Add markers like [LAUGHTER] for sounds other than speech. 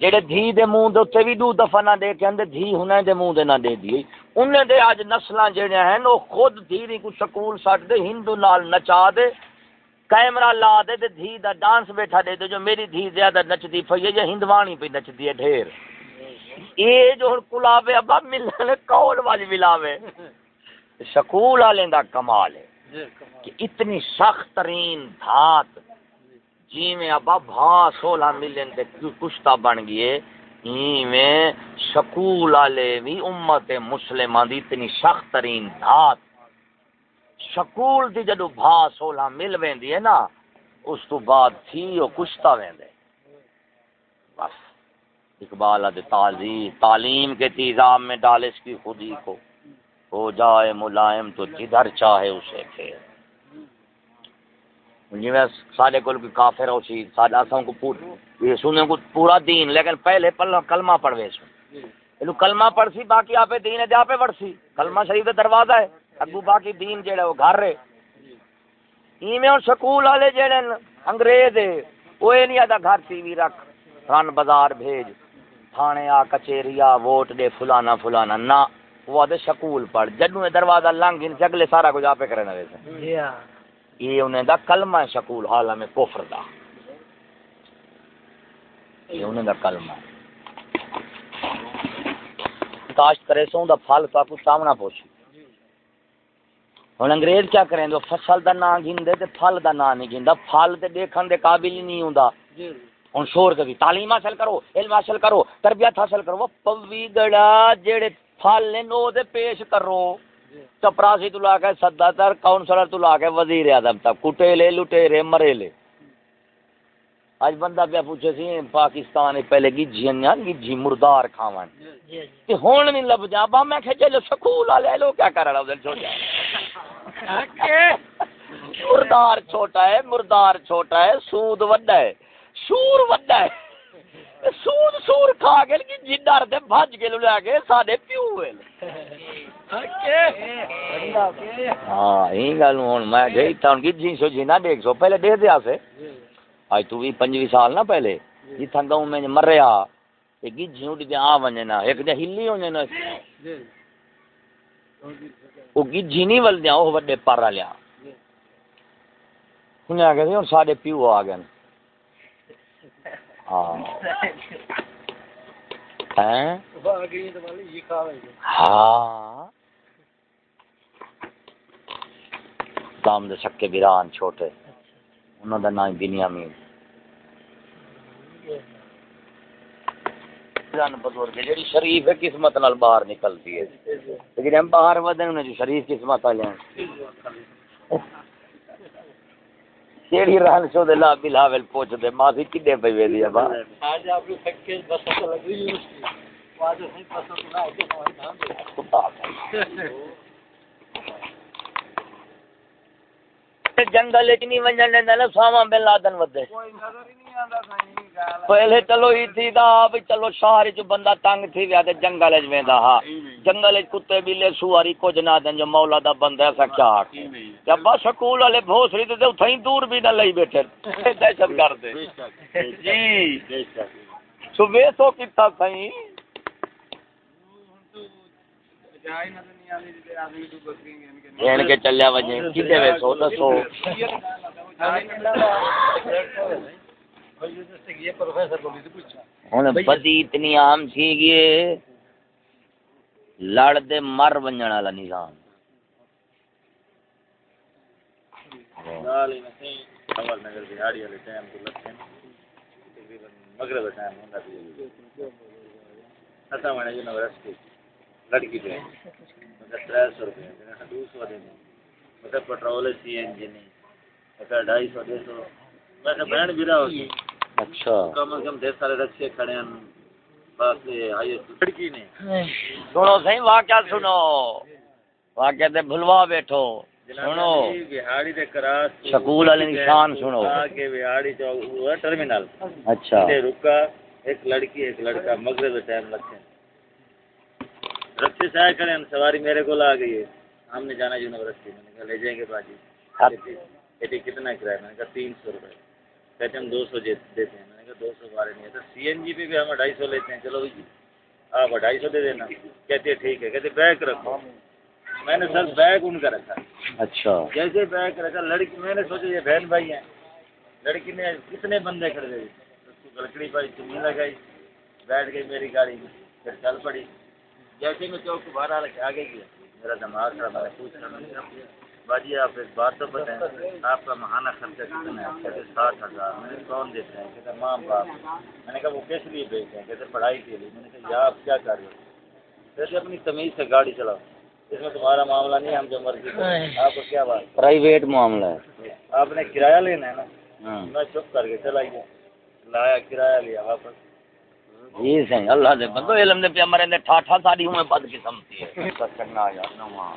جڑے دھی دے منہ دے اوتے بھی دو دفعہ نہ دے کے اندے دھی ہنے دے، منہ دے نہ دے دی انہیں دے اج نسلاں جڑے ہیں، او خود دھی دی کو سکول سٹ دے، ہندو نال نچا دے، کیمرہ لا دے تے دھی دا ڈانس بیٹھا دے دے جو میری دھی زیادہ نچدی پئی ہے، یا ہندوانی پہ نچدی ہے، ڈھیر۔ اے جو ہن کلاوے، ابا ملنے کول والی ملاوے۔ سکول والے دا کمال ہے کہ اتنی سخت ترین دھات جی میں ابا بھا سولہ ملین دے کشتا بن گئے میں سکول والے بھی امت مسلمان دی اتنی سخت ترین دھات سکول دی جدو بھا سولہ مل ویندی ہے نا، اس تو بعد تھی وہ کشتا ویندے بس، اقبال تعلیم تعلیم کے تیزام میں ڈال اس کی خودی کو، ہو جائے ملائم تو جدھر چاہے اسے پھیر۔ جی میں سارے کول کافر ہو سی سارا اساں کو پور یہ سنے کو پورا دین، لیکن پہلے پل کلمہ پڑھوے سو یہ کلمہ پڑھ سی باقی آپ دین ہے جا پڑھ سی کلمہ شریف دا دروازہ ہے۔ اگو باقی دین جیڑا وہ گھر رہے ایویں ہن سکول والے جڑے انگریز ہے، وہ نہیں آتا گھر ٹی وی رکھ، رن بازار بھیج، تھانے آ، کچہری آ، ووٹ دے، فلانا فلانا، نہ۔ وہ آدھے سکول پڑھ جدو دروازہ لنگ، ان سے اگلے سارا کچھ آپ کرنا ویسے۔ جی ہاں۔ یہ انہیں دا کلمہ ہے سکول حالا میں کفر دا یہ انہیں دا کلمہ ہے کاشت کرے سو دا پھل تو آپ سامنا پوچھی ہوں انگریز کیا کریں جو فصل دا نام گھن تے پھل دا نام نہیں گھندا پھل تے دیکھن دے قابل ہی نہیں ہوندا ہوں شور کبھی تعلیم حاصل کرو علم حاصل کرو تربیت حاصل کرو پوی گڑا جڑے پھل نے نو دے پیش کرو چپراسی تو لا کے سدا تر کاؤنسلر تو لا کے وزیر اعظم تک کٹے لے لٹے رے مرے لے اج بندہ پیا پوچھے سی پاکستان پہلے گجی گجی مردار کھاون۔ تے ہن نہیں لب جا با میں کہ چلو سکول والے لو کیا کر رہا ادھر چھوڑا مردار چھوٹا ہے مردار چھوٹا ہے سود وڈا ہے سور وڈا ہے۔ سود سور کھا کے گجی ڈر دے بھج کے لے کے ساڈے پیو ہوئے ہاں یہ گل ہوں میں گئی تھا گجی سو جی نہ دیکھ سو پہلے دے دیا سے۔ آج تو بھی پنجوی سال نا پہلے۔ جتھا گاؤں میں مریا گجی اڈ دیا آ ونجے نا ایک دیا ہلی ہونے نا وہ گجی نہیں ول دیا وہ وڈے پر لیا انہیں آ گئے اور سارے پیو آ گئے۔ ہاں۔, ہاں۔ دام دے سکے بیران چھوٹے۔ انہوں دا نام بنیامین۔ بزرگ جڑی شریف قسمت نال باہر نکلتی ہے۔ لیکن ہم باہر ودن انہیں جو شریف قسمت والے ہیں۔ کیڑی رہن سو دے لا بلاول پوچھ دے ماسی کڈے پے ویلی ہے با آج اپ کو پیکیج بس تو لگ رہی ہے اس کی۔ واجب نہیں پسند نہ جنگل وچ نہیں ونجن دیندا نا ساواں بن لادن ودے۔ پہلے چلو ہی تھی دا بھی چلو شہر چ بندہ تنگ تھی ویا تے جنگل وچ ویندا ہا۔ جنگل وچ کتے بلے سواری کچھ نہ دین جو مولا دا بندہ ایسا کیا جب بس سکول والے بھوسری تے اوتھے دور بھی نہ لئی بیٹھے۔ [LAUGHS] دہشت گرد جی۔ صبح سو کتا سائیں این کے چلیا وجے کدے وے سو؟ دسو ہن بدی اتنی عام تھی گئے لڑ دے مر ونجن والا نظام۔ مغرب ٹائم ہوندا لڑکی پہ۔ تر سو روپے۔ دو سو دینے مطلب پٹرول سی این جی نہیں ڈھائی سو دے سو ویسے بہن بھی رہا ہوگی اچھا۔ کم از کم ڈھیر سارے رکشے کھڑے ہیں۔ بس لڑکی نے۔ سنو صحیح واقعہ سنو۔ واقعہ تے بھلوا بیٹھو۔ سنو۔ بہاڑی دے کراس سکول والے نشان سنو۔ کہ بہاڑی چوک ٹرمینل۔ اچھا۔ رکا ایک لڑکی ایک لڑکا مغرب ٹائم لگتے ہیں۔ رکشے سے آئے کریں سواری میرے کو آ گئی ہے ہم نے جانا یونیورسٹی میں نے کہا لے جائیں گے باجی۔ کہتے کتنا کرایہ؟ میں نے کہا تین سو روپئے کہتے ہم دو سو دیتے ہیں۔ میں نے کہا دو سو بارہ نہیں ہے تو سی این جی پہ بھی ہم ڈھائی سو لیتے ہیں۔ چلو جی آپ ڈھائی سو دے دینا۔ کہتے ہیں ٹھیک ہے کہتے بیگ رکھو۔ میں نے سر بیگ ان کا رکھا۔ اچھا۔ جیسے بیگ رکھا لڑکی میں نے سوچا یہ بہن بھائی ہیں۔ لڑکی نے کتنے بندے کھڑے تھے اس کو پائی چنی لگائی بیٹھ گئی میری گاڑی میں۔ پھر چل پڑی۔ جیسے میں چوک باہر آ کے آگے گیا میرا دماغ تھا میں کہا باجی آپ ایک بات تو بتائیں آپ کا ماہانہ خرچہ کتنا ہے؟ کہتے ساٹھ ہزار۔ میں نے کون دیتے ہیں کہتے ماں باپ۔ میں نے کہا وہ کس لیے بھیجتے ہیں؟ کہتے پڑھائی کے لیے۔ میں نے کہا یا آپ کیا کر رہے ہو کہتے اپنی تمیز سے گاڑی چلاؤ۔ اس میں تمہارا معاملہ نہیں ہے ہم جو مرضی کریں۔ آپ کو کیا بات؟ پرائیویٹ معاملہ ہے۔ آپ نے کرایہ لینا ہے نا؟ ہاں۔ میں چپ کر کے چلا گیا۔ لایا کرایہ لیا واپس۔ جی سنگ اللہ دے بندو علم دے پیا مرے دے ٹھاٹھا ساری ہوں بد قسم تھی کرنا یار نواں۔